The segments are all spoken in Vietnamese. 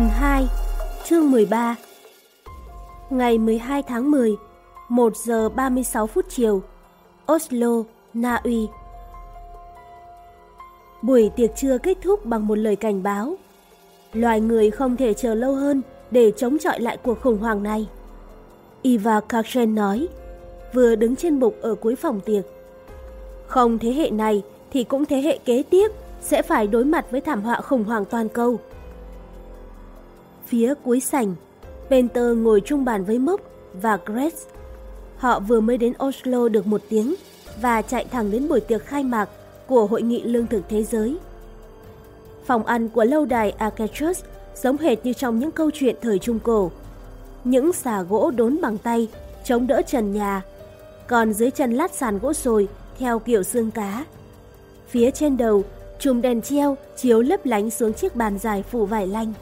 Phần 2 Chương 13 Ngày 12 tháng 10 1 giờ 36 phút chiều Oslo, Na Uy Buổi tiệc trưa kết thúc bằng một lời cảnh báo. Loài người không thể chờ lâu hơn để chống chọi lại cuộc khủng hoảng này. Iva Karchen nói, vừa đứng trên bục ở cuối phòng tiệc. Không thế hệ này thì cũng thế hệ kế tiếp sẽ phải đối mặt với thảm họa khủng hoảng toàn cầu. Phía cuối sảnh, Penter ngồi chung bàn với Mốc và Grace. Họ vừa mới đến Oslo được một tiếng và chạy thẳng đến buổi tiệc khai mạc của Hội nghị Lương thực Thế giới. Phòng ăn của lâu đài Akershus giống hệt như trong những câu chuyện thời Trung Cổ. Những xà gỗ đốn bằng tay, chống đỡ trần nhà, còn dưới chân lát sàn gỗ sồi theo kiểu xương cá. Phía trên đầu, chùm đèn treo chiếu lấp lánh xuống chiếc bàn dài phủ vải lanh.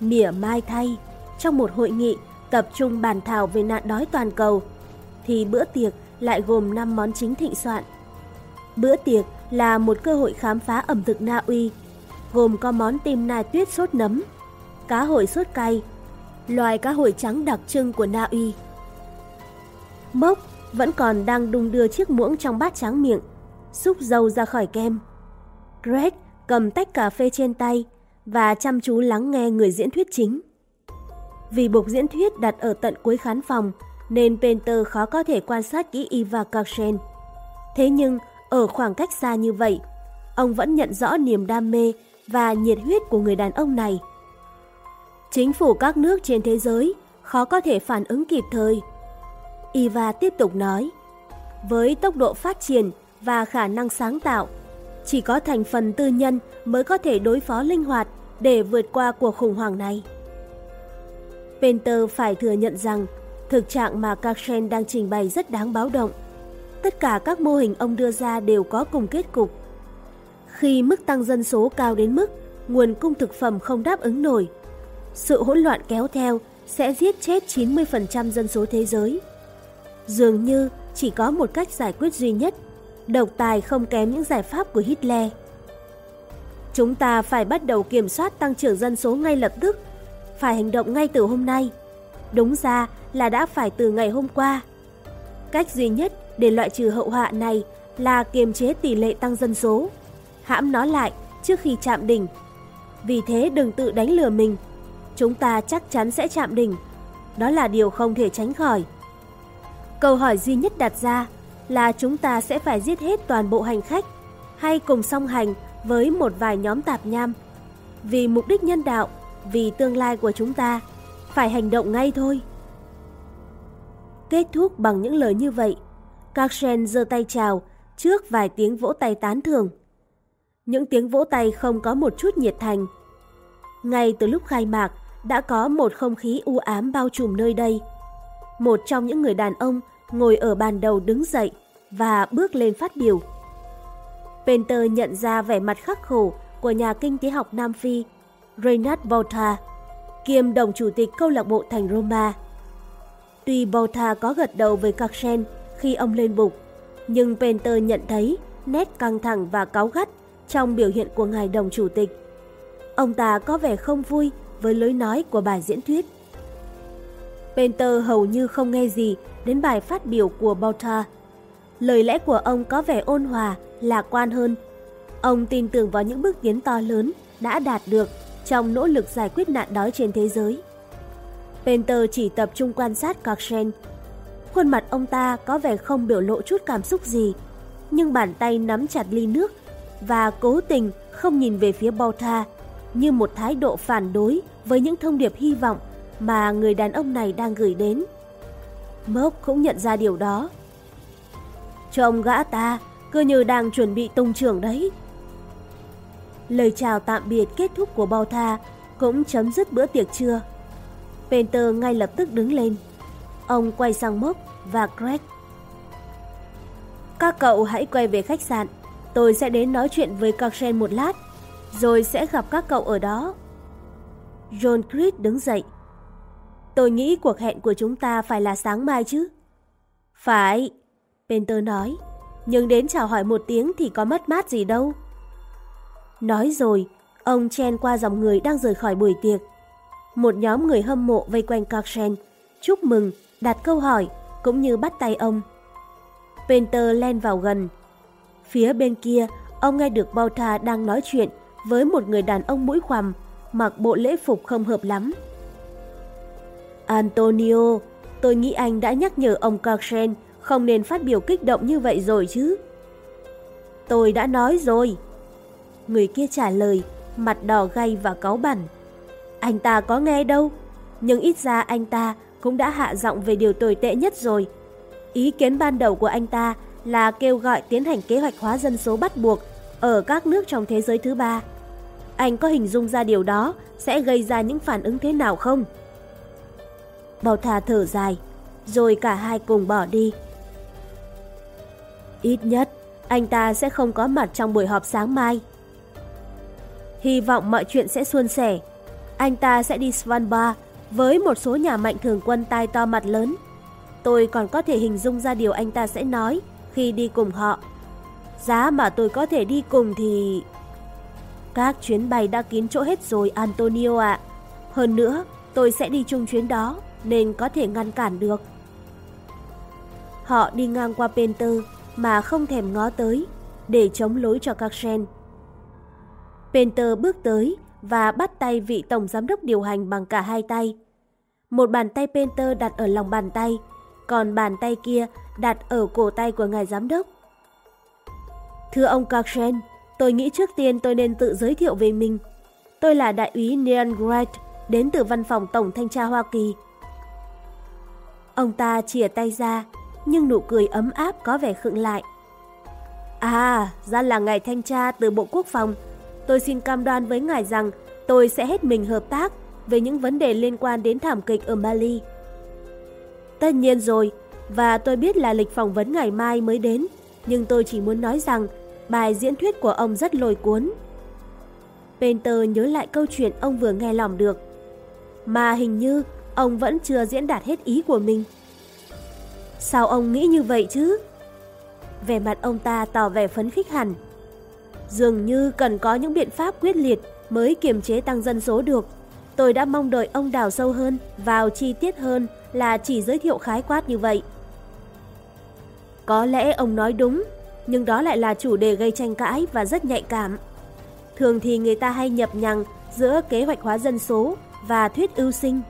Mỉa mai thay, trong một hội nghị tập trung bàn thảo về nạn đói toàn cầu, thì bữa tiệc lại gồm 5 món chính thịnh soạn. Bữa tiệc là một cơ hội khám phá ẩm thực Na Uy, gồm có món tim nai tuyết sốt nấm, cá hồi sốt cay, loài cá hồi trắng đặc trưng của Na Uy. Mốc vẫn còn đang đung đưa chiếc muỗng trong bát trắng miệng, xúc dâu ra khỏi kem. Greg cầm tách cà phê trên tay và chăm chú lắng nghe người diễn thuyết chính. Vì bục diễn thuyết đặt ở tận cuối khán phòng nên Penter khó có thể quan sát kỹ Eva Karchen. Thế nhưng, ở khoảng cách xa như vậy, ông vẫn nhận rõ niềm đam mê và nhiệt huyết của người đàn ông này. Chính phủ các nước trên thế giới khó có thể phản ứng kịp thời. Eva tiếp tục nói, với tốc độ phát triển và khả năng sáng tạo, chỉ có thành phần tư nhân mới có thể đối phó linh hoạt để vượt qua cuộc khủng hoảng này. Penter phải thừa nhận rằng thực trạng mà Karchen đang trình bày rất đáng báo động. Tất cả các mô hình ông đưa ra đều có cùng kết cục. Khi mức tăng dân số cao đến mức nguồn cung thực phẩm không đáp ứng nổi, sự hỗn loạn kéo theo sẽ giết chết 90% dân số thế giới. Dường như chỉ có một cách giải quyết duy nhất, độc tài không kém những giải pháp của Hitler. Chúng ta phải bắt đầu kiểm soát tăng trưởng dân số ngay lập tức, phải hành động ngay từ hôm nay. Đúng ra là đã phải từ ngày hôm qua. Cách duy nhất để loại trừ hậu họa này là kiềm chế tỷ lệ tăng dân số, hãm nó lại trước khi chạm đỉnh. Vì thế đừng tự đánh lừa mình, chúng ta chắc chắn sẽ chạm đỉnh. Đó là điều không thể tránh khỏi. Câu hỏi duy nhất đặt ra là chúng ta sẽ phải giết hết toàn bộ hành khách hay cùng song hành với một vài nhóm tạp nham. Vì mục đích nhân đạo, vì tương lai của chúng ta, phải hành động ngay thôi. Kết thúc bằng những lời như vậy, Karsen giơ tay chào trước vài tiếng vỗ tay tán thưởng. Những tiếng vỗ tay không có một chút nhiệt thành. Ngay từ lúc khai mạc, đã có một không khí u ám bao trùm nơi đây. Một trong những người đàn ông ngồi ở bàn đầu đứng dậy và bước lên phát biểu. Penter nhận ra vẻ mặt khắc khổ của nhà kinh tế học Nam Phi, Reynard Botha, kiêm đồng chủ tịch câu lạc bộ thành Roma. Tuy Botha có gật đầu với Karsen khi ông lên bục, nhưng Penter nhận thấy nét căng thẳng và cáu gắt trong biểu hiện của ngài đồng chủ tịch. Ông ta có vẻ không vui với lối nói của bài diễn thuyết. Penter hầu như không nghe gì đến bài phát biểu của Botha. Lời lẽ của ông có vẻ ôn hòa, lạc quan hơn. Ông tin tưởng vào những bước tiến to lớn đã đạt được trong nỗ lực giải quyết nạn đói trên thế giới. Penter chỉ tập trung quan sát Karsen. Khuôn mặt ông ta có vẻ không biểu lộ chút cảm xúc gì, nhưng bàn tay nắm chặt ly nước và cố tình không nhìn về phía Botha như một thái độ phản đối với những thông điệp hy vọng mà người đàn ông này đang gửi đến. Mốc cũng nhận ra điều đó. Chồng gã ta cứ như đang chuẩn bị tung trưởng đấy. Lời chào tạm biệt kết thúc của bao tha cũng chấm dứt bữa tiệc trưa. Penter ngay lập tức đứng lên. Ông quay sang Mốc và Greg. Các cậu hãy quay về khách sạn. Tôi sẽ đến nói chuyện với carson một lát, rồi sẽ gặp các cậu ở đó. John Creed đứng dậy. Tôi nghĩ cuộc hẹn của chúng ta phải là sáng mai chứ. Phải, Penter nói, nhưng đến chào hỏi một tiếng thì có mất mát gì đâu. Nói rồi, ông chen qua dòng người đang rời khỏi buổi tiệc, Một nhóm người hâm mộ vây quanh Karsen, chúc mừng, đặt câu hỏi, cũng như bắt tay ông. Painter len vào gần. Phía bên kia, ông nghe được Bauta đang nói chuyện với một người đàn ông mũi khoằm, mặc bộ lễ phục không hợp lắm. Antonio, tôi nghĩ anh đã nhắc nhở ông Karsen không nên phát biểu kích động như vậy rồi chứ. Tôi đã nói rồi. Người kia trả lời, mặt đỏ gay và cáu bẩn. Anh ta có nghe đâu, nhưng ít ra anh ta cũng đã hạ giọng về điều tồi tệ nhất rồi. Ý kiến ban đầu của anh ta là kêu gọi tiến hành kế hoạch hóa dân số bắt buộc ở các nước trong thế giới thứ ba. Anh có hình dung ra điều đó sẽ gây ra những phản ứng thế nào không? Bảo thà thở dài, rồi cả hai cùng bỏ đi. Ít nhất, anh ta sẽ không có mặt trong buổi họp sáng mai. Hy vọng mọi chuyện sẽ suôn sẻ. Anh ta sẽ đi Svalbard với một số nhà mạnh thường quân tai to mặt lớn. Tôi còn có thể hình dung ra điều anh ta sẽ nói khi đi cùng họ. Giá mà tôi có thể đi cùng thì... Các chuyến bay đã kín chỗ hết rồi Antonio ạ. Hơn nữa, tôi sẽ đi chung chuyến đó nên có thể ngăn cản được. Họ đi ngang qua Penter mà không thèm ngó tới để chống lối cho các gen. Penter bước tới và bắt tay vị tổng giám đốc điều hành bằng cả hai tay. Một bàn tay Penter đặt ở lòng bàn tay, còn bàn tay kia đặt ở cổ tay của ngài giám đốc. Thưa ông Karsen, tôi nghĩ trước tiên tôi nên tự giới thiệu về mình. Tôi là đại úy Neil Wright, đến từ văn phòng Tổng Thanh tra Hoa Kỳ. Ông ta chìa tay ra, nhưng nụ cười ấm áp có vẻ khựng lại. À, ra là ngài thanh tra từ Bộ Quốc phòng. Tôi xin cam đoan với ngài rằng tôi sẽ hết mình hợp tác về những vấn đề liên quan đến thảm kịch ở Mali. Tất nhiên rồi, và tôi biết là lịch phỏng vấn ngày mai mới đến, nhưng tôi chỉ muốn nói rằng bài diễn thuyết của ông rất lôi cuốn. Painter nhớ lại câu chuyện ông vừa nghe lòng được. Mà hình như ông vẫn chưa diễn đạt hết ý của mình. Sao ông nghĩ như vậy chứ? Vẻ mặt ông ta tỏ vẻ phấn khích hẳn. Dường như cần có những biện pháp quyết liệt mới kiềm chế tăng dân số được. Tôi đã mong đợi ông đào sâu hơn, vào chi tiết hơn là chỉ giới thiệu khái quát như vậy. Có lẽ ông nói đúng, nhưng đó lại là chủ đề gây tranh cãi và rất nhạy cảm. Thường thì người ta hay nhập nhằng giữa kế hoạch hóa dân số và thuyết ưu sinh.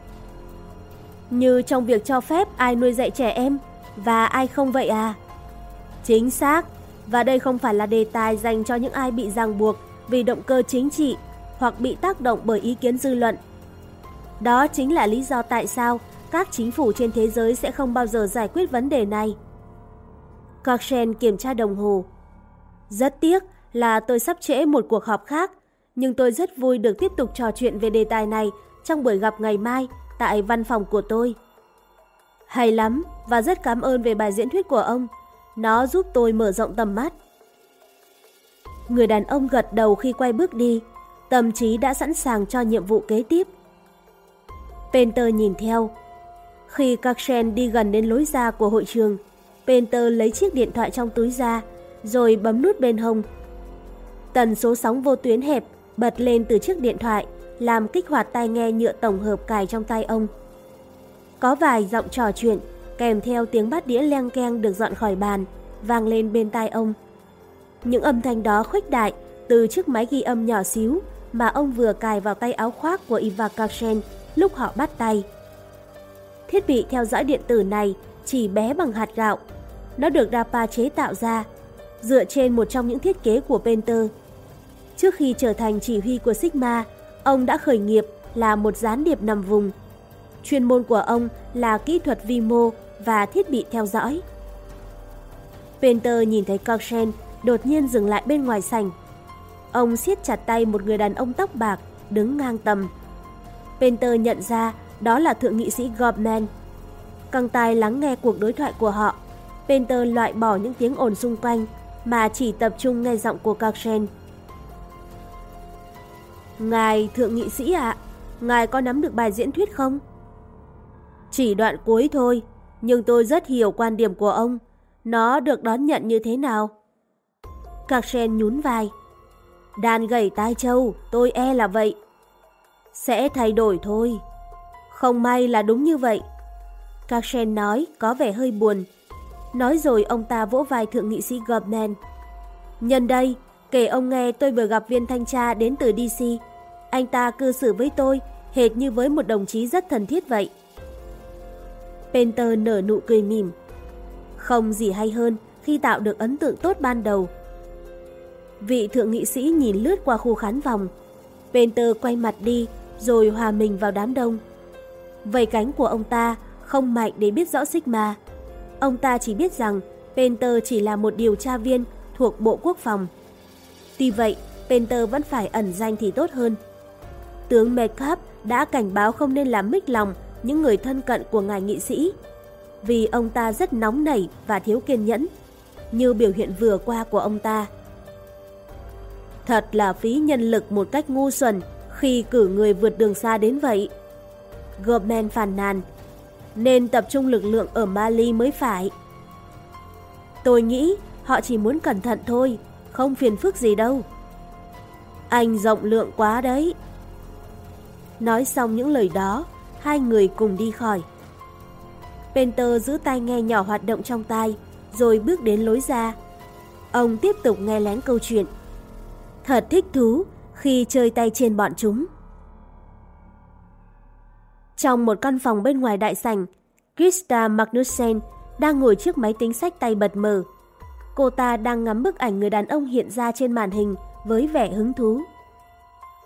Như trong việc cho phép ai nuôi dạy trẻ em và ai không vậy à? Chính xác, và đây không phải là đề tài dành cho những ai bị ràng buộc vì động cơ chính trị hoặc bị tác động bởi ý kiến dư luận. Đó chính là lý do tại sao các chính phủ trên thế giới sẽ không bao giờ giải quyết vấn đề này. Coxen kiểm tra đồng hồ. Rất tiếc là tôi sắp trễ một cuộc họp khác, nhưng tôi rất vui được tiếp tục trò chuyện về đề tài này trong buổi gặp ngày mai tại văn phòng của tôi. Hay lắm và rất cảm ơn về bài diễn thuyết của ông. Nó giúp tôi mở rộng tầm mắt. Người đàn ông gật đầu khi quay bước đi, tâm trí đã sẵn sàng cho nhiệm vụ kế tiếp. Penter nhìn theo. Khi Kakshen đi gần đến lối ra của hội trường, Penter lấy chiếc điện thoại trong túi ra, rồi bấm nút bên hông. Tần số sóng vô tuyến hẹp bật lên từ chiếc điện thoại, làm kích hoạt tai nghe nhựa tổng hợp cài trong tay ông. Có vài giọng trò chuyện, kèm theo tiếng bát đĩa leng keng được dọn khỏi bàn, vang lên bên tai ông. Những âm thanh đó khuếch đại từ chiếc máy ghi âm nhỏ xíu mà ông vừa cài vào tay áo khoác của Iva Karsen lúc họ bắt tay. Thiết bị theo dõi điện tử này chỉ bé bằng hạt gạo. Nó được Dapa chế tạo ra, dựa trên một trong những thiết kế của Penter. Trước khi trở thành chỉ huy của Sigma, ông đã khởi nghiệp là một gián điệp nằm vùng. Chuyên môn của ông là kỹ thuật vi mô và thiết bị theo dõi. Penter nhìn thấy Coxen đột nhiên dừng lại bên ngoài sảnh. Ông siết chặt tay một người đàn ông tóc bạc đứng ngang tầm. Penter nhận ra đó là thượng nghị sĩ Gorman. Căng tai lắng nghe cuộc đối thoại của họ. Penter loại bỏ những tiếng ồn xung quanh mà chỉ tập trung nghe giọng của Coxen. Ngài thượng nghị sĩ ạ, ngài có nắm được bài diễn thuyết không? Chỉ đoạn cuối thôi, nhưng tôi rất hiểu quan điểm của ông. Nó được đón nhận như thế nào? Coxen nhún vai. Đàn gầy tai châu, tôi e là vậy. Sẽ thay đổi thôi, Không may là đúng như vậy. Karsen nói có vẻ hơi buồn. Nói rồi ông ta vỗ vai thượng nghị sĩ gorman Nhân đây, kể ông nghe tôi vừa gặp viên thanh tra đến từ DC. Anh ta cư xử với tôi hệt như với một đồng chí rất thân thiết vậy. Penter nở nụ cười mỉm. Không gì hay hơn khi tạo được ấn tượng tốt ban đầu. Vị thượng nghị sĩ nhìn lướt qua khu khán phòng. Penter quay mặt đi rồi hòa mình vào đám đông. Vầy cánh của ông ta không mạnh để biết rõ Sigma. Ông ta chỉ biết rằng Penter chỉ là một điều tra viên thuộc Bộ Quốc phòng. Tuy vậy, Penter vẫn phải ẩn danh thì tốt hơn. Tướng Metcalf đã cảnh báo không nên làm mích lòng những người thân cận của ngài nghị sĩ, vì ông ta rất nóng nảy và thiếu kiên nhẫn, như biểu hiện vừa qua của ông ta. Thật là phí nhân lực một cách ngu xuẩn khi cử người vượt đường xa đến vậy. Goldman phàn nàn, nên tập trung lực lượng ở Mali mới phải. Tôi nghĩ họ chỉ muốn cẩn thận thôi, không phiền phức gì đâu. Anh rộng lượng quá đấy. Nói xong những lời đó, hai người cùng đi khỏi. Penter giữ tai nghe nhỏ hoạt động trong tai, rồi bước đến lối ra. Ông tiếp tục nghe lén câu chuyện. Thật thích thú khi chơi tay trên bọn chúng. Trong một căn phòng bên ngoài đại sảnh, Krista Magnussen đang ngồi trước máy tính sách tay bật mở. Cô ta đang ngắm bức ảnh người đàn ông hiện ra trên màn hình với vẻ hứng thú.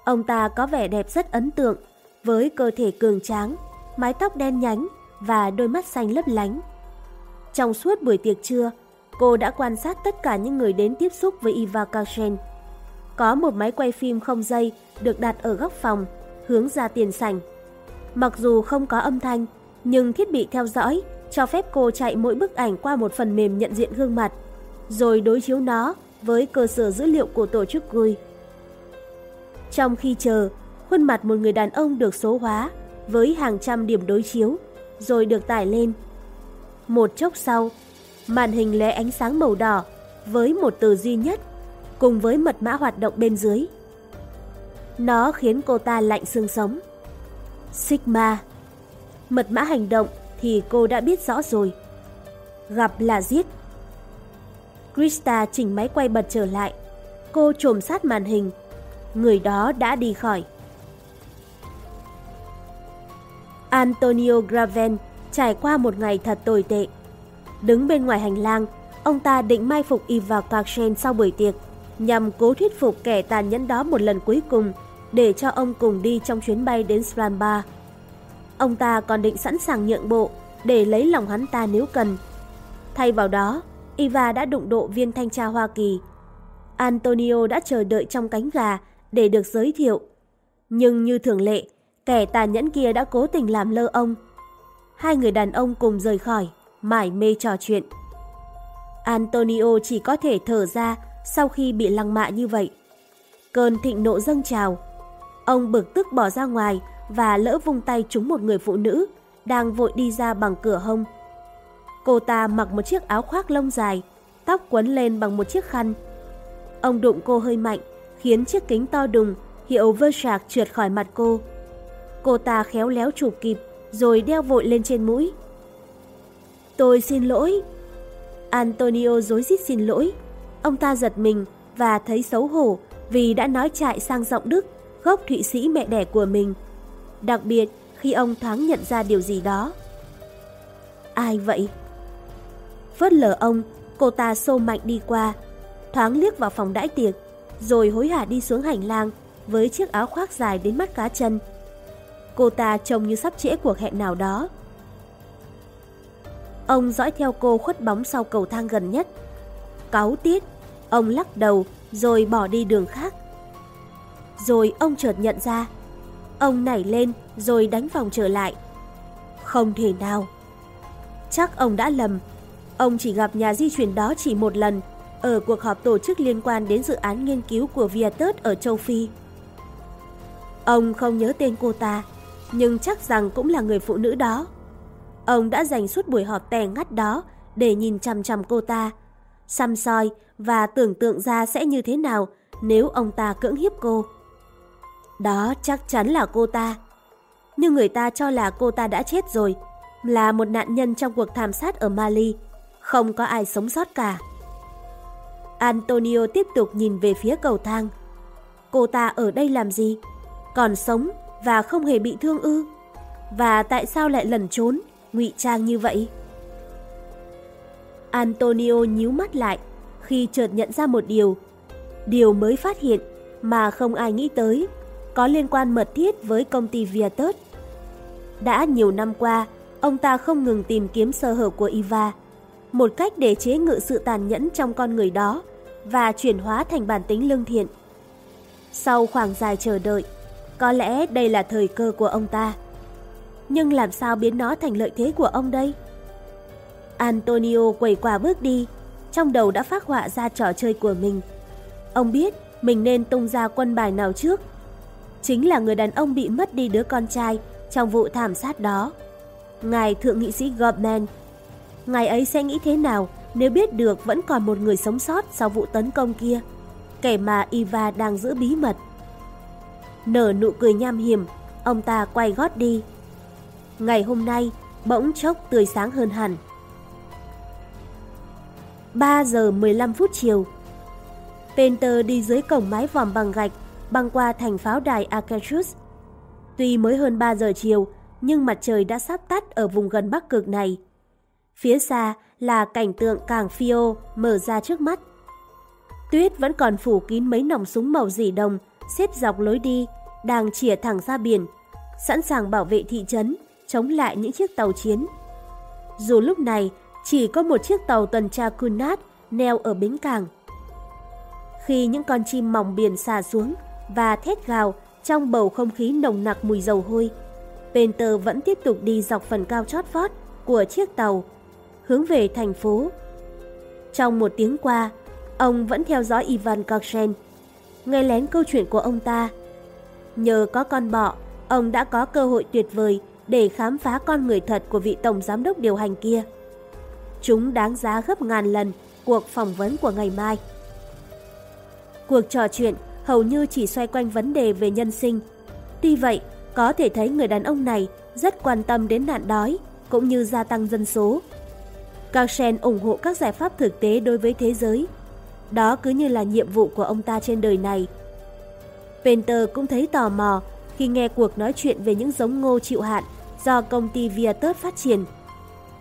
Ông ta có vẻ đẹp rất ấn tượng, với cơ thể cường tráng, mái tóc đen nhánh và đôi mắt xanh lấp lánh. Trong suốt buổi tiệc trưa, cô đã quan sát tất cả những người đến tiếp xúc với Eva Karsen. Có một máy quay phim không dây được đặt ở góc phòng, hướng ra tiền sảnh. Mặc dù không có âm thanh, nhưng thiết bị theo dõi cho phép cô chạy mỗi bức ảnh qua một phần mềm nhận diện gương mặt, rồi đối chiếu nó với cơ sở dữ liệu của tổ chức GUI. Trong khi chờ, khuôn mặt một người đàn ông được số hóa với hàng trăm điểm đối chiếu, rồi được tải lên. Một chốc sau, màn hình lóe ánh sáng màu đỏ với một từ duy nhất cùng với mật mã hoạt động bên dưới. Nó khiến cô ta lạnh xương sống. Sigma. Mật mã hành động thì cô đã biết rõ rồi. Gặp là giết. Krista chỉnh máy quay bật trở lại. Cô trồm sát màn hình. Người đó đã đi khỏi. Antonio Graven trải qua một ngày thật tồi tệ. Đứng bên ngoài hành lang, ông ta định mai phục Eva Karchen sau buổi tiệc, nhằm cố thuyết phục kẻ tàn nhẫn đó một lần cuối cùng để cho ông cùng đi trong chuyến bay đến Svalbard. Ông ta còn định sẵn sàng nhượng bộ để lấy lòng hắn ta nếu cần. Thay vào đó, Eva đã đụng độ viên thanh tra Hoa Kỳ. Antonio đã chờ đợi trong cánh gà để được giới thiệu. Nhưng như thường lệ, kẻ tàn nhẫn kia đã cố tình làm lơ ông. Hai người đàn ông cùng rời khỏi, mải mê trò chuyện. Antonio chỉ có thể thở ra sau khi bị lăng mạ như vậy. Cơn thịnh nộ dâng trào. Ông bực tức bỏ ra ngoài và lỡ vung tay trúng một người phụ nữ đang vội đi ra bằng cửa hông. Cô ta mặc một chiếc áo khoác lông dài, tóc quấn lên bằng một chiếc khăn. Ông đụng cô hơi mạnh, khiến chiếc kính to đùng hiệu Versace trượt khỏi mặt cô. Cô ta khéo léo chụp kịp, rồi đeo vội lên trên mũi. Tôi xin lỗi. Antonio dối rít xin lỗi. Ông ta giật mình và thấy xấu hổ vì đã nói chạy sang giọng Đức, gốc Thụy Sĩ mẹ đẻ của mình. Đặc biệt khi ông thoáng nhận ra điều gì đó. Ai vậy? Phớt lờ ông, cô ta xô mạnh đi qua, thoáng liếc vào phòng đãi tiệc, rồi hối hả đi xuống hành lang với chiếc áo khoác dài đến mắt cá chân. Cô ta trông như sắp trễ cuộc hẹn nào đó. Ông dõi theo cô khuất bóng sau cầu thang gần nhất. Cáu tiết, ông lắc đầu rồi bỏ đi đường khác. Rồi ông chợt nhận ra. Ông nảy lên rồi đánh vòng trở lại. Không thể nào. Chắc ông đã lầm. Ông chỉ gặp nhà di chuyển đó chỉ một lần ở cuộc họp tổ chức liên quan đến dự án nghiên cứu của Viatus ở châu Phi. Ông không nhớ tên cô ta, nhưng chắc rằng cũng là người phụ nữ đó. Ông đã dành suốt buổi họp tè ngắt đó để nhìn chằm chằm cô ta, xăm soi và tưởng tượng ra sẽ như thế nào nếu ông ta cưỡng hiếp cô. Đó chắc chắn là cô ta. nhưng người ta cho là cô ta đã chết rồi, là một nạn nhân trong cuộc thảm sát ở Mali. Không có ai sống sót cả. Antonio tiếp tục nhìn về phía cầu thang. Cô ta ở đây làm gì? Còn sống và không hề bị thương ư? Và tại sao lại lẩn trốn, ngụy trang như vậy? Antonio nhíu mắt lại khi chợt nhận ra một điều. Điều mới phát hiện mà không ai nghĩ tới có liên quan mật thiết với công ty Viatus. Đã nhiều năm qua, ông ta không ngừng tìm kiếm sơ hở của Iva, một cách để chế ngự sự tàn nhẫn trong con người đó và chuyển hóa thành bản tính lương thiện. Sau khoảng dài chờ đợi, có lẽ đây là thời cơ của ông ta. Nhưng làm sao biến nó thành lợi thế của ông đây? Antonio quẩy quả bước đi, trong đầu đã phát họa ra trò chơi của mình. Ông biết mình nên tung ra quân bài nào trước. Chính là người đàn ông bị mất đi đứa con trai trong vụ thảm sát đó. Ngài Thượng nghị sĩ Gorman. Ngài ấy sẽ nghĩ thế nào nếu biết được vẫn còn một người sống sót sau vụ tấn công kia, kẻ mà Iva đang giữ bí mật. Nở nụ cười nham hiểm, ông ta quay gót đi. Ngày hôm nay, bỗng chốc tươi sáng hơn hẳn. 3 giờ 15 phút chiều. Penter đi dưới cổng mái vòm bằng gạch, băng qua thành pháo đài Akershus. Tuy mới hơn 3 giờ chiều, nhưng mặt trời đã sắp tắt ở vùng gần Bắc Cực này. Phía xa là cảnh tượng càng phiêu mở ra trước mắt. Tuyết vẫn còn phủ kín mấy nòng súng màu dỉ đồng xếp dọc lối đi, đang chìa thẳng ra biển, sẵn sàng bảo vệ thị trấn, chống lại những chiếc tàu chiến. Dù lúc này chỉ có một chiếc tàu tuần tra Cunard neo ở bến cảng. Khi những con chim mỏng biển xà xuống và thét gào trong bầu không khí nồng nặc mùi dầu hôi, Penter vẫn tiếp tục đi dọc phần cao chót vót của chiếc tàu, hướng về thành phố. Trong một tiếng qua, ông vẫn theo dõi Ivan Kokshen, nghe lén câu chuyện của ông ta. Nhờ có con bọ, ông đã có cơ hội tuyệt vời để khám phá con người thật của vị tổng giám đốc điều hành kia. Chúng đáng giá gấp ngàn lần cuộc phỏng vấn của ngày mai. Cuộc trò chuyện hầu như chỉ xoay quanh vấn đề về nhân sinh. Tuy vậy, có thể thấy người đàn ông này rất quan tâm đến nạn đói cũng như gia tăng dân số. Karsen ủng hộ các giải pháp thực tế đối với thế giới. Đó cứ như là nhiệm vụ của ông ta trên đời này. Penter cũng thấy tò mò khi nghe cuộc nói chuyện về những giống ngô chịu hạn do công ty Viatus phát triển.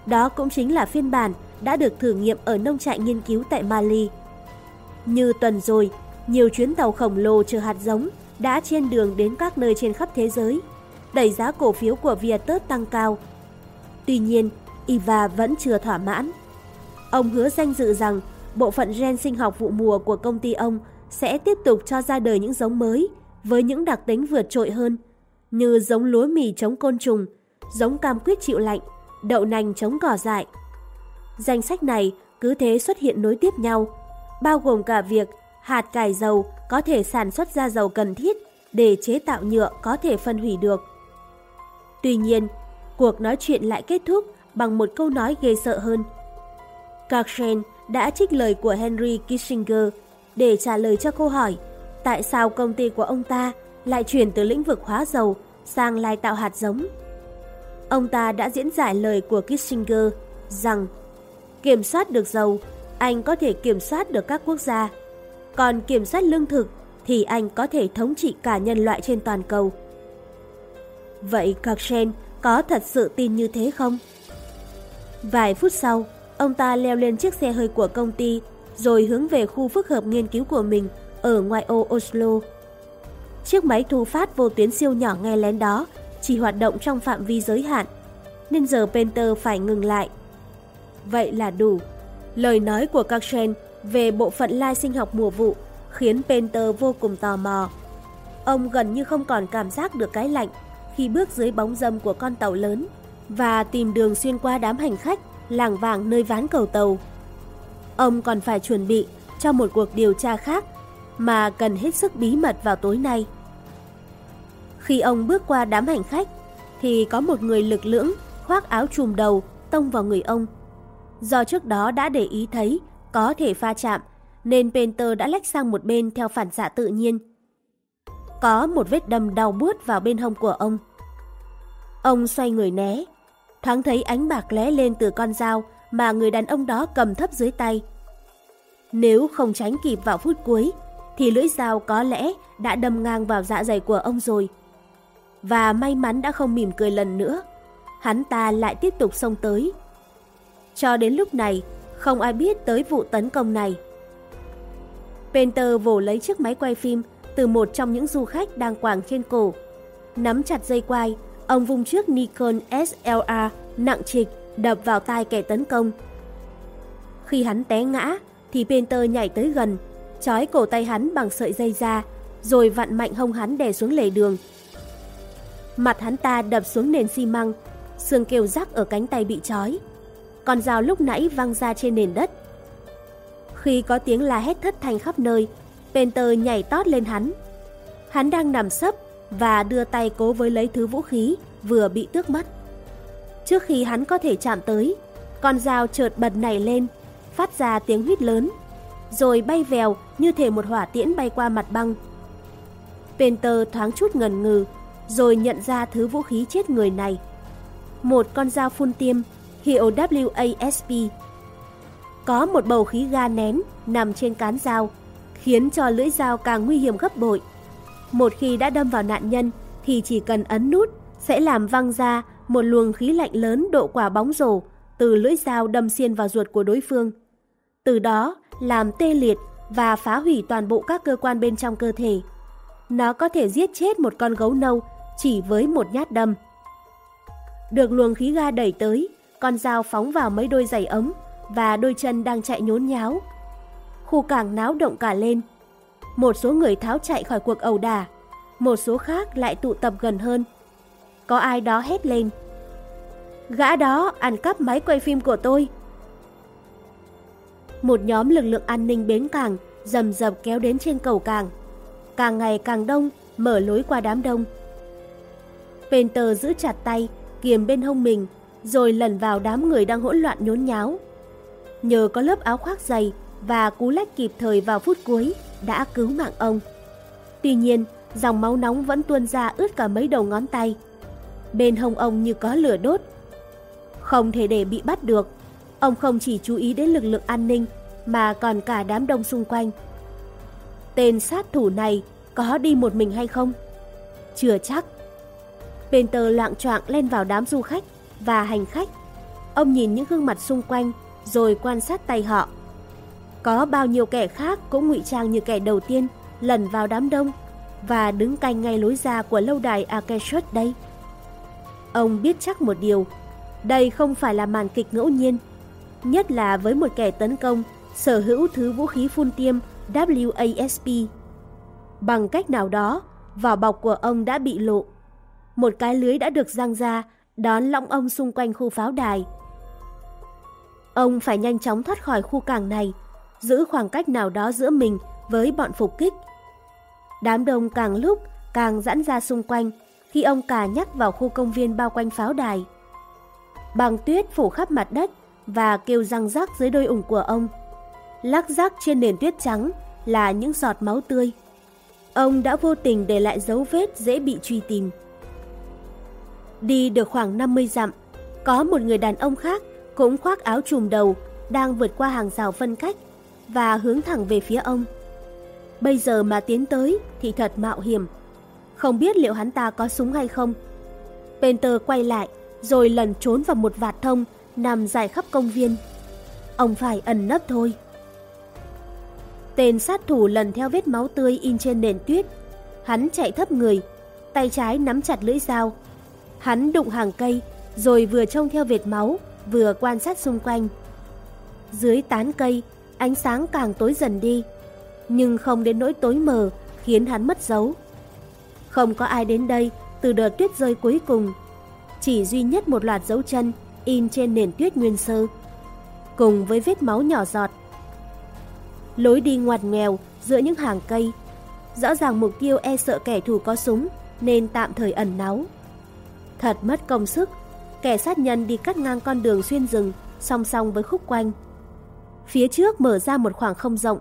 Đó cũng chính là phiên bản đã được thử nghiệm ở nông trại nghiên cứu tại Mali. Như tuần rồi, nhiều chuyến tàu khổng lồ chở hạt giống đã trên đường đến các nơi trên khắp thế giới, đẩy giá cổ phiếu của Viatus tăng cao. Tuy nhiên, Iva vẫn chưa thỏa mãn. Ông hứa danh dự rằng bộ phận gen sinh học vụ mùa của công ty ông sẽ tiếp tục cho ra đời những giống mới với những đặc tính vượt trội hơn, như giống lúa mì chống côn trùng, giống cam quýt chịu lạnh, đậu nành chống cỏ dại. Danh sách này cứ thế xuất hiện nối tiếp nhau, bao gồm cả việc hạt cải dầu có thể sản xuất ra dầu cần thiết để chế tạo nhựa có thể phân hủy được. Tuy nhiên, cuộc nói chuyện lại kết thúc bằng một câu nói ghê sợ hơn. Cochrane đã trích lời của Henry Kissinger để trả lời cho câu hỏi tại sao công ty của ông ta lại chuyển từ lĩnh vực hóa dầu sang lai tạo hạt giống. Ông ta đã diễn giải lời của Kissinger rằng kiểm soát được dầu, anh có thể kiểm soát được các quốc gia. Còn kiểm soát lương thực thì anh có thể thống trị cả nhân loại trên toàn cầu. Vậy Cochrane có thật sự tin như thế không? Vài phút sau, ông ta leo lên chiếc xe hơi của công ty rồi hướng về khu phức hợp nghiên cứu của mình ở ngoại ô Oslo. Chiếc máy thu phát vô tuyến siêu nhỏ nghe lén đó chỉ hoạt động trong phạm vi giới hạn, nên giờ Penter phải ngừng lại. Vậy là đủ. Lời nói của Cochrane về bộ phận lai sinh học mùa vụ khiến Penter vô cùng tò mò. Ông gần như không còn cảm giác được cái lạnh khi bước dưới bóng dâm của con tàu lớn và tìm đường xuyên qua đám hành khách làng vàng nơi ván cầu tàu. Ông còn phải chuẩn bị cho một cuộc điều tra khác mà cần hết sức bí mật vào tối nay. Khi ông bước qua đám hành khách thì có một người lực lưỡng khoác áo trùm đầu tông vào người ông. Do trước đó đã để ý thấy có thể pha chạm nên Penter đã lách sang một bên theo phản xạ tự nhiên. Có một vết đâm đau buốt vào bên hông của ông. Ông xoay người né, thoáng thấy ánh bạc lé lên từ con dao mà người đàn ông đó cầm thấp dưới tay. Nếu không tránh kịp vào phút cuối, thì lưỡi dao có lẽ đã đâm ngang vào dạ dày của ông rồi. Và may mắn đã không mỉm cười lần nữa, hắn ta lại tiếp tục xông tới. Cho đến lúc này, không ai biết tới vụ tấn công này. Penter vồ lấy chiếc máy quay phim từ một trong những du khách đang quàng trên cổ. Nắm chặt dây quay, ông vung trước Nikon SLR nặng trịch đập vào tai kẻ tấn công. Khi hắn té ngã, thì Penter nhảy tới gần, trói cổ tay hắn bằng sợi dây ra, rồi vặn mạnh hông hắn đè xuống lề đường. Mặt hắn ta đập xuống nền xi măng, xương kêu rắc ở cánh tay bị trói. Con dao lúc nãy văng ra trên nền đất. Khi có tiếng la hét thất thanh khắp nơi, Penter nhảy tót lên hắn. Hắn đang nằm sấp và đưa tay cố với lấy thứ vũ khí vừa bị tước mất. Trước khi hắn có thể chạm tới, con dao chợt bật nảy lên, phát ra tiếng huýt lớn, rồi bay vèo như thể một hỏa tiễn bay qua mặt băng. Penter thoáng chút ngần ngừ, rồi nhận ra thứ vũ khí chết người này. Một con dao phun tiêm, hiệu WASP. Có một bầu khí ga nén nằm trên cán dao, khiến cho lưỡi dao càng nguy hiểm gấp bội. Một khi đã đâm vào nạn nhân thì chỉ cần ấn nút sẽ làm văng ra một luồng khí lạnh lớn độ quả bóng rổ từ lưỡi dao đâm xuyên vào ruột của đối phương. Từ đó làm tê liệt và phá hủy toàn bộ các cơ quan bên trong cơ thể. Nó có thể giết chết một con gấu nâu chỉ với một nhát đâm. Được luồng khí ga đẩy tới, con dao phóng vào mấy đôi giày ấm và đôi chân đang chạy nhốn nháo. Khu cảng náo động cả lên. Một số người tháo chạy khỏi cuộc ẩu đả, một số khác lại tụ tập gần hơn. Có ai đó hét lên. Gã đó ăn cắp máy quay phim của tôi. Một nhóm lực lượng an ninh bến cảng dầm dập kéo đến trên cầu cảng. Càng ngày càng đông, mở lối qua đám đông. Penter giữ chặt tay, kiềm bên hông mình, rồi lẩn vào đám người đang hỗn loạn nhốn nháo. Nhờ có lớp áo khoác dày và cú lách kịp thời vào phút cuối đã cứu mạng ông. Tuy nhiên, dòng máu nóng vẫn tuôn ra ướt cả mấy đầu ngón tay. Bên hông ông như có lửa đốt. Không thể để bị bắt được, ông không chỉ chú ý đến lực lượng an ninh mà còn cả đám đông xung quanh. Tên sát thủ này có đi một mình hay không? Chưa chắc. Bên tờ loạn choạng lên vào đám du khách và hành khách. Ông nhìn những gương mặt xung quanh rồi quan sát tay họ. Có bao nhiêu kẻ khác cũng ngụy trang như kẻ đầu tiên lần vào đám đông và đứng canh ngay lối ra của lâu đài Akeshut đây. Ông biết chắc một điều, đây không phải là màn kịch ngẫu nhiên, nhất là với một kẻ tấn công sở hữu thứ vũ khí phun tiêm WASP. Bằng cách nào đó, vỏ bọc của ông đã bị lộ. Một cái lưới đã được giăng ra, đón lõng ông xung quanh khu pháo đài. Ông phải nhanh chóng thoát khỏi khu cảng này, giữ khoảng cách nào đó giữa mình với bọn phục kích. Đám đông càng lúc càng giãn ra xung quanh khi ông cà nhắc vào khu công viên bao quanh pháo đài. Bằng tuyết phủ khắp mặt đất và kêu răng rắc dưới đôi ủng của ông. Lắc rắc trên nền tuyết trắng là những giọt máu tươi. Ông đã vô tình để lại dấu vết dễ bị truy tìm. Đi được khoảng 50 dặm, có một người đàn ông khác cũng khoác áo trùm đầu đang vượt qua hàng rào phân cách và hướng thẳng về phía ông. Bây giờ mà tiến tới thì thật mạo hiểm. Không biết liệu hắn ta có súng hay không. Penter quay lại rồi lẩn trốn vào một vạt thông nằm dài khắp công viên. Ông phải ẩn nấp thôi. Tên sát thủ lần theo vết máu tươi in trên nền tuyết. Hắn chạy thấp người, tay trái nắm chặt lưỡi dao. Hắn đụng hàng cây, rồi vừa trông theo vệt máu, vừa quan sát xung quanh. Dưới tán cây, ánh sáng càng tối dần đi, nhưng không đến nỗi tối mờ khiến hắn mất dấu. Không có ai đến đây từ đợt tuyết rơi cuối cùng, chỉ duy nhất một loạt dấu chân in trên nền tuyết nguyên sơ, cùng với vết máu nhỏ giọt. Lối đi ngoặt nghèo giữa những hàng cây, rõ ràng mục tiêu e sợ kẻ thù có súng nên tạm thời ẩn náu. Thật mất công sức, kẻ sát nhân đi cắt ngang con đường xuyên rừng song song với khúc quanh. Phía trước mở ra một khoảng không rộng,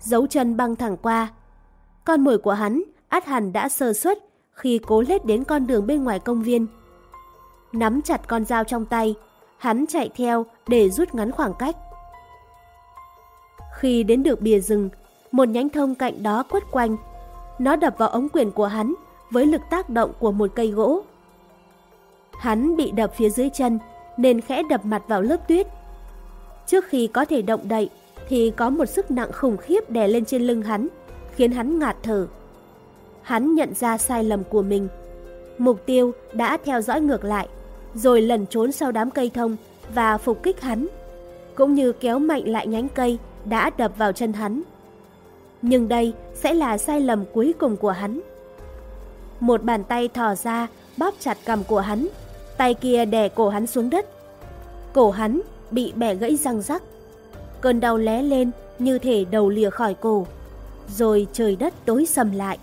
dấu chân băng thẳng qua. Con mồi của hắn át hẳn đã sơ suất khi cố lết đến con đường bên ngoài công viên. Nắm chặt con dao trong tay, hắn chạy theo để rút ngắn khoảng cách. Khi đến được bìa rừng, một nhánh thông cạnh đó quất quanh. Nó đập vào ống quyền của hắn với lực tác động của một cây gỗ. Hắn bị đập phía dưới chân nên khẽ đập mặt vào lớp tuyết. Trước khi có thể động đậy thì có một sức nặng khủng khiếp đè lên trên lưng hắn, khiến hắn ngạt thở. Hắn nhận ra sai lầm của mình. Mục tiêu đã theo dõi ngược lại, rồi lẩn trốn sau đám cây thông và phục kích hắn, cũng như kéo mạnh lại nhánh cây đã đập vào chân hắn. Nhưng đây sẽ là sai lầm cuối cùng của hắn. Một bàn tay thò ra bóp chặt cầm của hắn, tay kia đè cổ hắn xuống đất. Cổ hắn bị bẻ gãy răng rắc. Cơn đau lé lên như thể đầu lìa khỏi cổ, rồi trời đất tối sầm lại.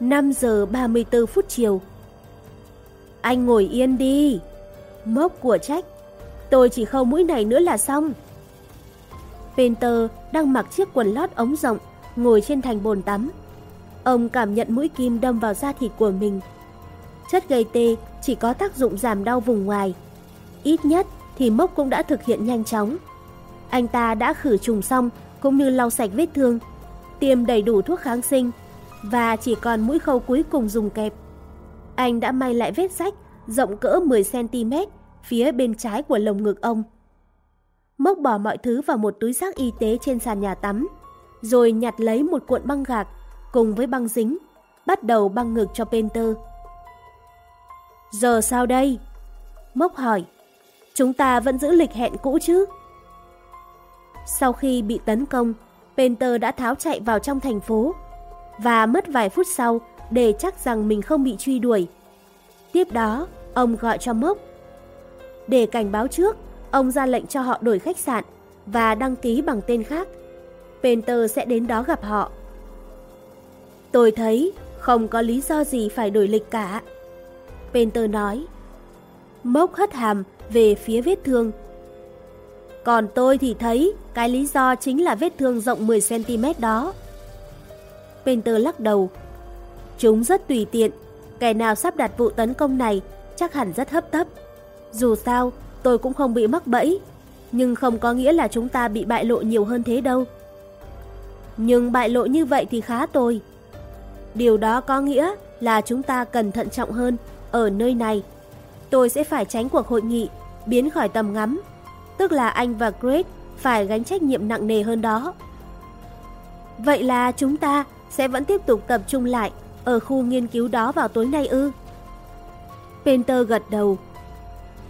5 giờ 34 phút chiều. Anh ngồi yên đi. Mốc của trách. Tôi chỉ khâu mũi này nữa là xong. Peter đang mặc chiếc quần lót ống rộng, ngồi trên thành bồn tắm. Ông cảm nhận mũi kim đâm vào da thịt của mình. Chất gây tê chỉ có tác dụng giảm đau vùng ngoài. Ít nhất thì mốc cũng đã thực hiện nhanh chóng. Anh ta đã khử trùng xong cũng như lau sạch vết thương, tiêm đầy đủ thuốc kháng sinh và chỉ còn mũi khâu cuối cùng dùng kẹp. Anh đã may lại vết rách rộng cỡ 10cm phía bên trái của lồng ngực ông. Mốc bỏ mọi thứ vào một túi rác y tế trên sàn nhà tắm, rồi nhặt lấy một cuộn băng gạc cùng với băng dính, bắt đầu băng ngực cho Penter. Giờ sao đây? Mốc hỏi. Chúng ta vẫn giữ lịch hẹn cũ chứ? Sau khi bị tấn công, Penter đã tháo chạy vào trong thành phố và mất vài phút sau để chắc rằng mình không bị truy đuổi. Tiếp đó, ông gọi cho Mốc. Để cảnh báo trước, ông ra lệnh cho họ đổi khách sạn và đăng ký bằng tên khác. Penter sẽ đến đó gặp họ. Tôi thấy không có lý do gì phải đổi lịch cả. Penter nói. Mốc hất hàm về phía vết thương. Còn tôi thì thấy cái lý do chính là vết thương rộng 10cm đó. Painter lắc đầu. Chúng rất tùy tiện, kẻ nào sắp đặt vụ tấn công này chắc hẳn rất hấp tấp. Dù sao, tôi cũng không bị mắc bẫy, nhưng không có nghĩa là chúng ta bị bại lộ nhiều hơn thế đâu. Nhưng bại lộ như vậy thì khá tồi. Điều đó có nghĩa là chúng ta cần thận trọng hơn ở nơi này. Tôi sẽ phải tránh cuộc hội nghị, biến khỏi tầm ngắm, tức là anh và Greg phải gánh trách nhiệm nặng nề hơn đó. Vậy là chúng ta sẽ vẫn tiếp tục tập trung lại ở khu nghiên cứu đó vào tối nay ư? Penter gật đầu.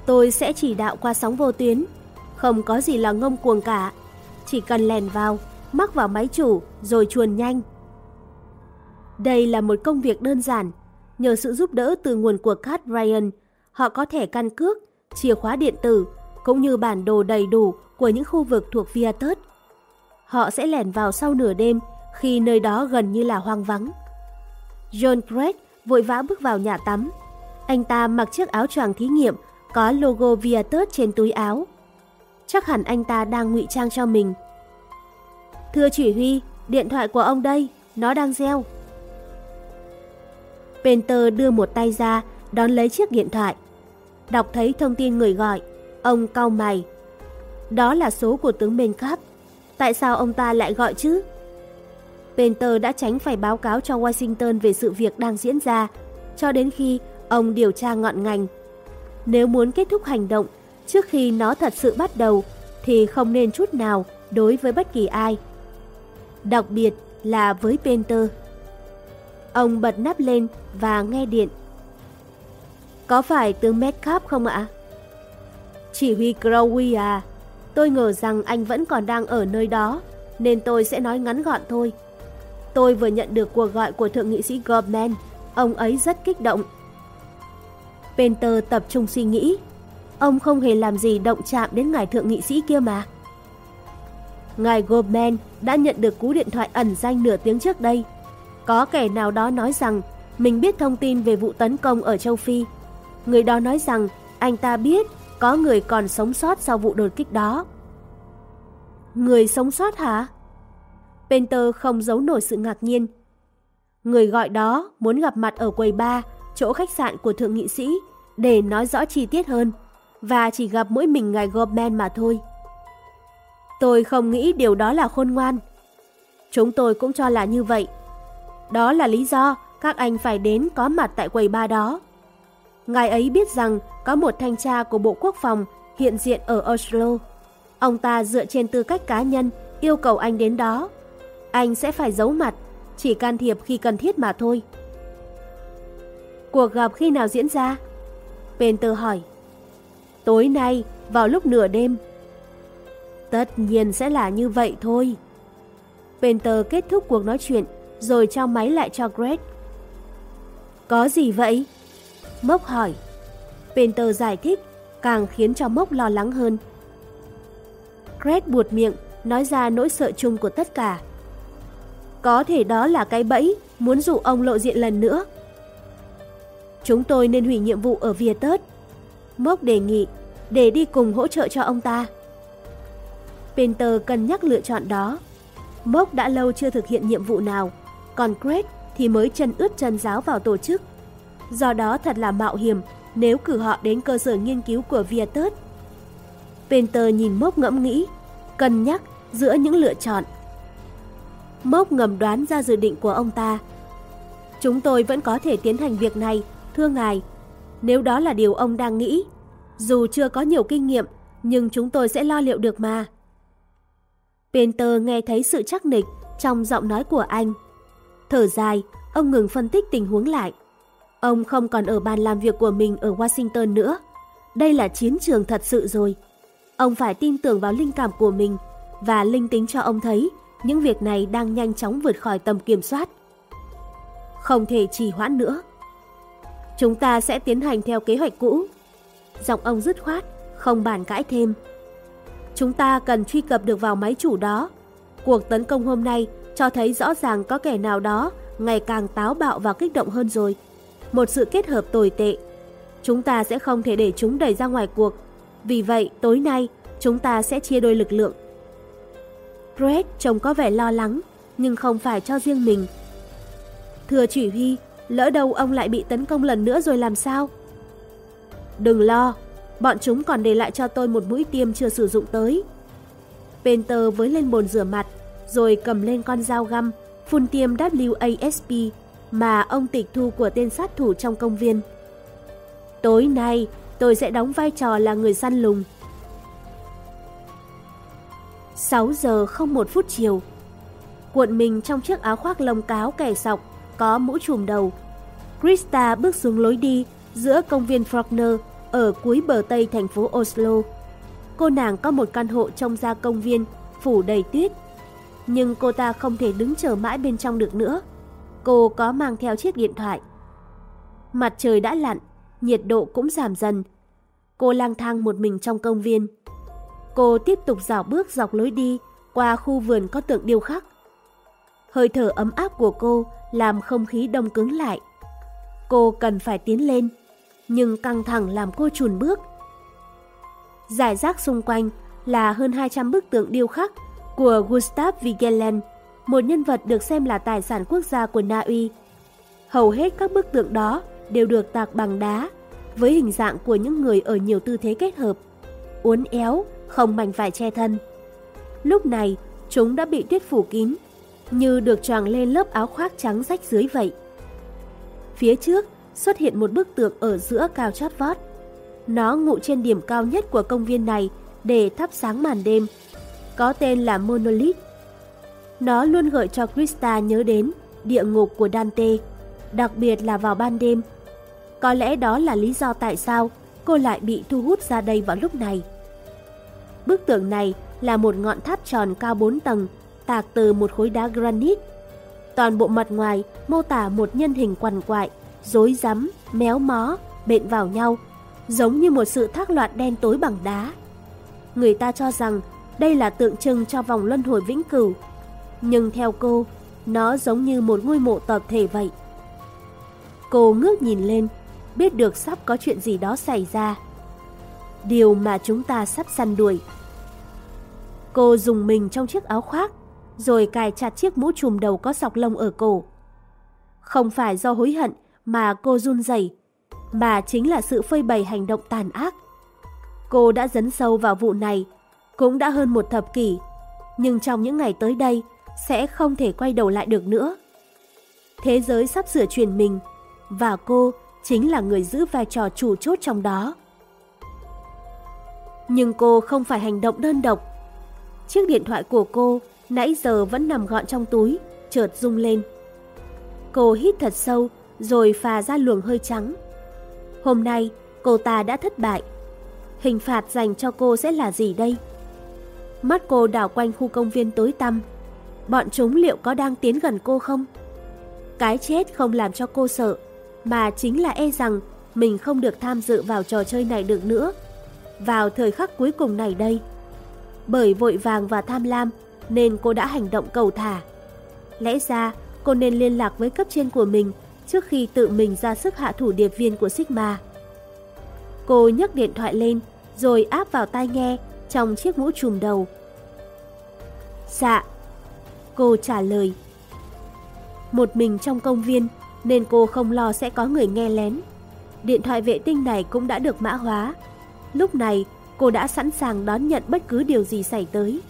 Tôi sẽ chỉ đạo qua sóng vô tuyến, không có gì là ngông cuồng cả, chỉ cần lèn vào, mắc vào máy chủ rồi chuồn nhanh. Đây là một công việc đơn giản, nhờ sự giúp đỡ từ nguồn của Cat Ryan, họ có thể căn cước, chìa khóa điện tử cũng như bản đồ đầy đủ của những khu vực thuộc Viatus. Họ sẽ lẻn vào sau nửa đêm khi nơi đó gần như là hoang vắng. John Craig vội vã bước vào nhà tắm. Anh ta mặc chiếc áo choàng thí nghiệm có logo Viatus trên túi áo. Chắc hẳn anh ta đang ngụy trang cho mình. Thưa chỉ huy, điện thoại của ông đây, nó đang reo. Penter đưa một tay ra, đón lấy chiếc điện thoại. Đọc thấy thông tin người gọi, ông cau mày. Đó là số của tướng Mencap. Tại sao ông ta lại gọi chứ? Penter đã tránh phải báo cáo cho Washington về sự việc đang diễn ra, cho đến khi ông điều tra ngọn ngành. Nếu muốn kết thúc hành động trước khi nó thật sự bắt đầu, thì không nên chút nào đối với bất kỳ ai. Đặc biệt là với Penter. Ông bật nắp lên và nghe điện. Có phải tướng Metcalf không ạ? Chỉ huy Crowley à, tôi ngờ rằng anh vẫn còn đang ở nơi đó, nên tôi sẽ nói ngắn gọn thôi. Tôi vừa nhận được cuộc gọi của Thượng nghị sĩ Gorman, ông ấy rất kích động. Penter tập trung suy nghĩ, ông không hề làm gì động chạm đến ngài Thượng nghị sĩ kia mà. Ngài Gorman đã nhận được cú điện thoại ẩn danh nửa tiếng trước đây có kẻ nào đó nói rằng mình biết thông tin về vụ tấn công ở châu Phi. Người đó nói rằng anh ta biết có người còn sống sót sau vụ đột kích đó. Người sống sót hả? Penter không giấu nổi sự ngạc nhiên. Người gọi đó muốn gặp mặt ở quầy bar, chỗ khách sạn của thượng nghị sĩ, để nói rõ chi tiết hơn, và chỉ gặp mỗi mình ngài Gorman mà thôi. Tôi không nghĩ điều đó là khôn ngoan. Chúng tôi cũng cho là như vậy. Đó là lý do các anh phải đến có mặt tại quầy ba đó. Ngài ấy biết rằng có một thanh tra của Bộ Quốc phòng hiện diện ở Oslo. Ông ta dựa trên tư cách cá nhân yêu cầu anh đến đó. Anh sẽ phải giấu mặt, chỉ can thiệp khi cần thiết mà thôi. Cuộc gặp khi nào diễn ra? Penter hỏi. Tối nay, vào lúc nửa đêm. Tất nhiên sẽ là như vậy thôi. Penter kết thúc cuộc nói chuyện, rồi trao máy lại cho Greg. Có gì vậy? Mốc hỏi. Penter giải thích, càng khiến cho Mốc lo lắng hơn. Greg buột miệng, nói ra nỗi sợ chung của tất cả. Có thể đó là cái bẫy, muốn dụ ông lộ diện lần nữa. Chúng tôi nên hủy nhiệm vụ ở Via Tớt. Mốc đề nghị, để đi cùng hỗ trợ cho ông ta. Penter cân nhắc lựa chọn đó. Mốc đã lâu chưa thực hiện nhiệm vụ nào, còn Greg thì mới chân ướt chân giáo vào tổ chức. Do đó thật là mạo hiểm nếu cử họ đến cơ sở nghiên cứu của Viettus. Penter nhìn Mốc ngẫm nghĩ, cân nhắc giữa những lựa chọn. Mốc ngầm đoán ra dự định của ông ta. Chúng tôi vẫn có thể tiến hành việc này, thưa ngài. Nếu đó là điều ông đang nghĩ, dù chưa có nhiều kinh nghiệm, nhưng chúng tôi sẽ lo liệu được mà. Penter nghe thấy sự chắc nịch trong giọng nói của anh. Thở dài, ông ngừng phân tích tình huống lại. Ông không còn ở bàn làm việc của mình ở Washington nữa. Đây là chiến trường thật sự rồi. Ông phải tin tưởng vào linh cảm của mình và linh tính cho ông thấy những việc này đang nhanh chóng vượt khỏi tầm kiểm soát. Không thể trì hoãn nữa. Chúng ta sẽ tiến hành theo kế hoạch cũ. Giọng ông dứt khoát, không bàn cãi thêm. Chúng ta cần truy cập được vào máy chủ đó. Cuộc tấn công hôm nay cho thấy rõ ràng có kẻ nào đó ngày càng táo bạo và kích động hơn rồi. Một sự kết hợp tồi tệ. Chúng ta sẽ không thể để chúng đẩy ra ngoài cuộc. Vì vậy, tối nay, chúng ta sẽ chia đôi lực lượng. Brett trông có vẻ lo lắng, nhưng không phải cho riêng mình. Thưa chỉ huy, lỡ đâu ông lại bị tấn công lần nữa rồi làm sao? Đừng lo, bọn chúng còn để lại cho tôi một mũi tiêm chưa sử dụng tới. Penter với lên bồn rửa mặt, rồi cầm lên con dao găm, phun tiêm WASP mà ông tịch thu của tên sát thủ trong công viên. Tối nay, tôi sẽ đóng vai trò là người săn lùng. 6 giờ không một phút chiều. Cuộn mình trong chiếc áo khoác lông cáo kẻ sọc, có mũ trùm đầu. Krista bước xuống lối đi giữa công viên Frogner ở cuối bờ tây thành phố Oslo. Cô nàng có một căn hộ trong ra công viên, phủ đầy tuyết. Nhưng cô ta không thể đứng chờ mãi bên trong được nữa. Cô có mang theo chiếc điện thoại. Mặt trời đã lặn, nhiệt độ cũng giảm dần. Cô lang thang một mình trong công viên. Cô tiếp tục dạo bước dọc lối đi qua khu vườn có tượng điêu khắc. Hơi thở ấm áp của cô làm không khí đông cứng lại. Cô cần phải tiến lên, nhưng căng thẳng làm cô chùn bước. Giải rác xung quanh là hơn 200 bức tượng điêu khắc của Gustav Vigeland, một nhân vật được xem là tài sản quốc gia của Na Uy. Hầu hết các bức tượng đó đều được tạc bằng đá, với hình dạng của những người ở nhiều tư thế kết hợp, uốn éo, không mảnh vải che thân. Lúc này, chúng đã bị tuyết phủ kín, như được choàng lên lớp áo khoác trắng rách dưới vậy. Phía trước xuất hiện một bức tượng ở giữa cao chót vót. Nó ngụ trên điểm cao nhất của công viên này để thắp sáng màn đêm. Có tên là Monolith. Nó luôn gợi cho Krista nhớ đến địa ngục của Dante, đặc biệt là vào ban đêm. Có lẽ đó là lý do tại sao cô lại bị thu hút ra đây vào lúc này. Bức tượng này là một ngọn tháp tròn cao 4 tầng, tạc từ một khối đá granite. Toàn bộ mặt ngoài mô tả một nhân hình quằn quại, rối rắm, méo mó, bện vào nhau, giống như một sự thác loạn đen tối bằng đá. Người ta cho rằng đây là tượng trưng cho vòng luân hồi vĩnh cửu, nhưng theo cô, nó giống như một ngôi mộ tập thể vậy. Cô ngước nhìn lên, biết được sắp có chuyện gì đó xảy ra. Điều mà chúng ta sắp săn đuổi. Cô dùng mình trong chiếc áo khoác, rồi cài chặt chiếc mũ trùm đầu có sọc lông ở cổ. Không phải do hối hận mà cô run rẩy, mà chính là sự phơi bày hành động tàn ác. Cô đã dấn sâu vào vụ này, cũng đã hơn một thập kỷ, nhưng trong những ngày tới đây sẽ không thể quay đầu lại được nữa. Thế giới sắp sửa chuyển mình, và cô chính là người giữ vai trò chủ chốt trong đó. Nhưng cô không phải hành động đơn độc. Chiếc điện thoại của cô nãy giờ vẫn nằm gọn trong túi, chợt rung lên. Cô hít thật sâu rồi phà ra luồng hơi trắng. Hôm nay cô ta đã thất bại. Hình phạt dành cho cô sẽ là gì đây? Mắt cô đảo quanh khu công viên tối tăm. Bọn chúng liệu có đang tiến gần cô không? Cái chết không làm cho cô sợ, mà chính là e rằng mình không được tham dự vào trò chơi này được nữa. Vào thời khắc cuối cùng này đây. Bởi vội vàng và tham lam nên cô đã hành động cầu thả. Lẽ ra, cô nên liên lạc với cấp trên của mình trước khi tự mình ra sức hạ thủ điệp viên của Sigma. Cô nhấc điện thoại lên, rồi áp vào tai nghe trong chiếc mũ trùm đầu. Dạ. Cô trả lời. Một mình trong công viên nên cô không lo sẽ có người nghe lén. Điện thoại vệ tinh này cũng đã được mã hóa. Lúc này cô đã sẵn sàng đón nhận bất cứ điều gì xảy tới.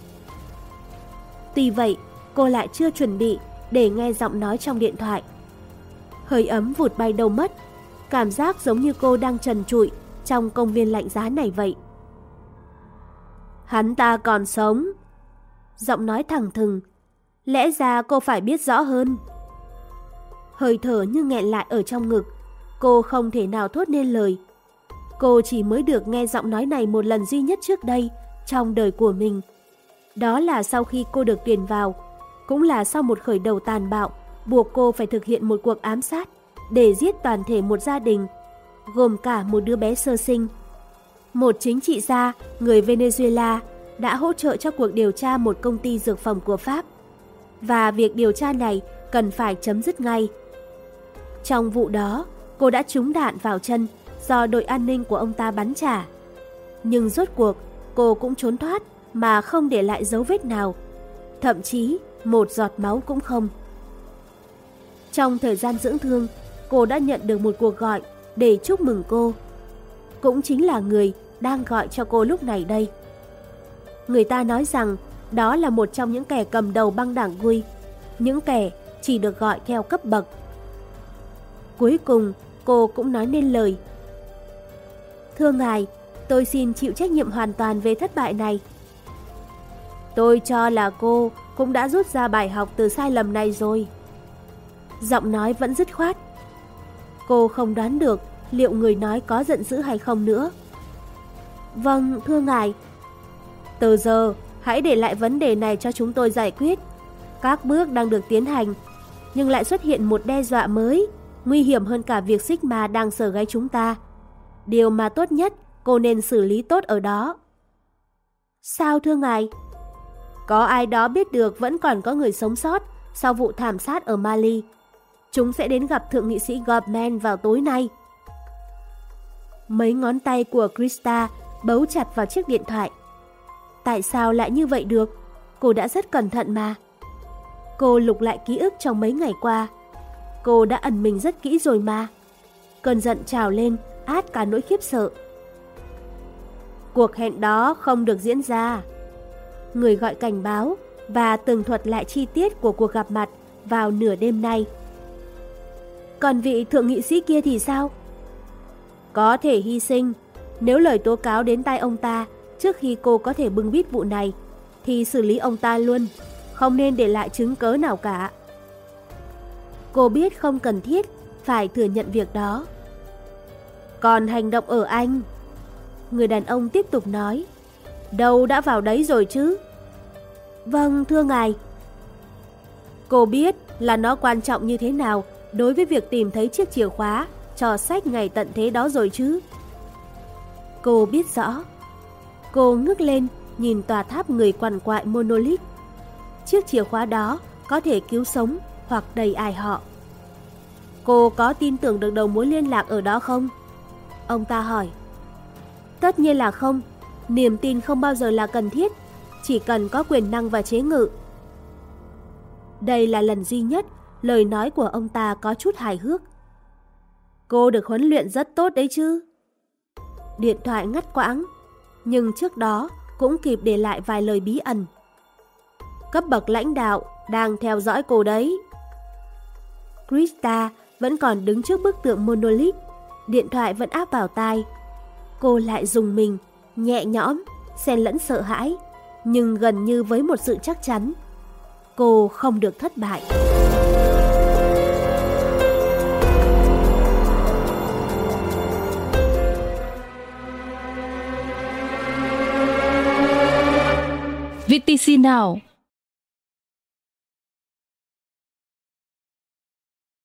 Tuy vậy, cô lại chưa chuẩn bị để nghe giọng nói trong điện thoại. Hơi ấm vụt bay đâu mất, cảm giác giống như cô đang trần trụi trong công viên lạnh giá này vậy. Hắn ta còn sống. Giọng nói thẳng thừng, lẽ ra cô phải biết rõ hơn. Hơi thở như nghẹn lại ở trong ngực, cô không thể nào thốt nên lời. Cô chỉ mới được nghe giọng nói này một lần duy nhất trước đây trong đời của mình. Đó là sau khi cô được tuyển vào, cũng là sau một khởi đầu tàn bạo buộc cô phải thực hiện một cuộc ám sát để giết toàn thể một gia đình, gồm cả một đứa bé sơ sinh. Một chính trị gia, người Venezuela, đã hỗ trợ cho cuộc điều tra một công ty dược phẩm của Pháp. Và việc điều tra này cần phải chấm dứt ngay. Trong vụ đó, cô đã trúng đạn vào chân do đội an ninh của ông ta bắn trả. Nhưng rốt cuộc, cô cũng trốn thoát mà không để lại dấu vết nào. Thậm chí, một giọt máu cũng không. Trong thời gian dưỡng thương, cô đã nhận được một cuộc gọi để chúc mừng cô. Cũng chính là người đang gọi cho cô lúc này đây. Người ta nói rằng đó là một trong những kẻ cầm đầu băng đảng Gui, những kẻ chỉ được gọi theo cấp bậc. Cuối cùng, cô cũng nói nên lời. Thưa ngài, tôi xin chịu trách nhiệm hoàn toàn về thất bại này. Tôi cho là cô cũng đã rút ra bài học từ sai lầm này rồi. Giọng nói vẫn dứt khoát. Cô không đoán được liệu người nói có giận dữ hay không nữa. Vâng, thưa ngài. Từ giờ, hãy để lại vấn đề này cho chúng tôi giải quyết. Các bước đang được tiến hành, nhưng lại xuất hiện một đe dọa mới, nguy hiểm hơn cả việc xích ma đang sở gáy chúng ta. Điều mà tốt nhất cô nên xử lý tốt ở đó. Sao thưa ngài? Có ai đó biết được vẫn còn có người sống sót sau vụ thảm sát ở Mali. Chúng sẽ đến gặp Thượng nghị sĩ Gorman vào tối nay. Mấy ngón tay của Krista bấu chặt vào chiếc điện thoại. Tại sao lại như vậy được? Cô đã rất cẩn thận mà. Cô lục lại ký ức trong mấy ngày qua. Cô đã ẩn mình rất kỹ rồi mà. Cơn giận trào lên, át cả nỗi khiếp sợ. Cuộc hẹn đó không được diễn ra người gọi cảnh báo và tường thuật lại chi tiết của cuộc gặp mặt vào nửa đêm nay. Còn vị thượng nghị sĩ kia thì sao? Có thể hy sinh, nếu lời tố cáo đến tai ông ta trước khi cô có thể bưng bít vụ này, thì xử lý ông ta luôn, không nên để lại chứng cớ nào cả. Cô biết không cần thiết phải thừa nhận việc đó. Còn hành động ở Anh, người đàn ông tiếp tục nói, đâu đã vào đấy rồi chứ? Vâng, thưa ngài. Cô biết là nó quan trọng như thế nào đối với việc tìm thấy chiếc chìa khóa cho sách ngày tận thế đó rồi chứ? Cô biết rõ. Cô ngước lên, nhìn tòa tháp người quằn quại monolith. Chiếc chìa khóa đó có thể cứu sống hoặc đầy ai họ. Cô có tin tưởng được đầu mối liên lạc ở đó không? Ông ta hỏi. Tất nhiên là không. Niềm tin không bao giờ là cần thiết chỉ cần có quyền năng và chế ngự. Đây là lần duy nhất lời nói của ông ta có chút hài hước. Cô được huấn luyện rất tốt đấy chứ. Điện thoại ngắt quãng, nhưng trước đó cũng kịp để lại vài lời bí ẩn. Cấp bậc lãnh đạo đang theo dõi cô đấy. Krista vẫn còn đứng trước bức tượng monolith, điện thoại vẫn áp vào tai. Cô lại dùng mình, nhẹ nhõm, xen lẫn sợ hãi, nhưng gần như với một sự chắc chắn. Cô không được thất bại. VTC Now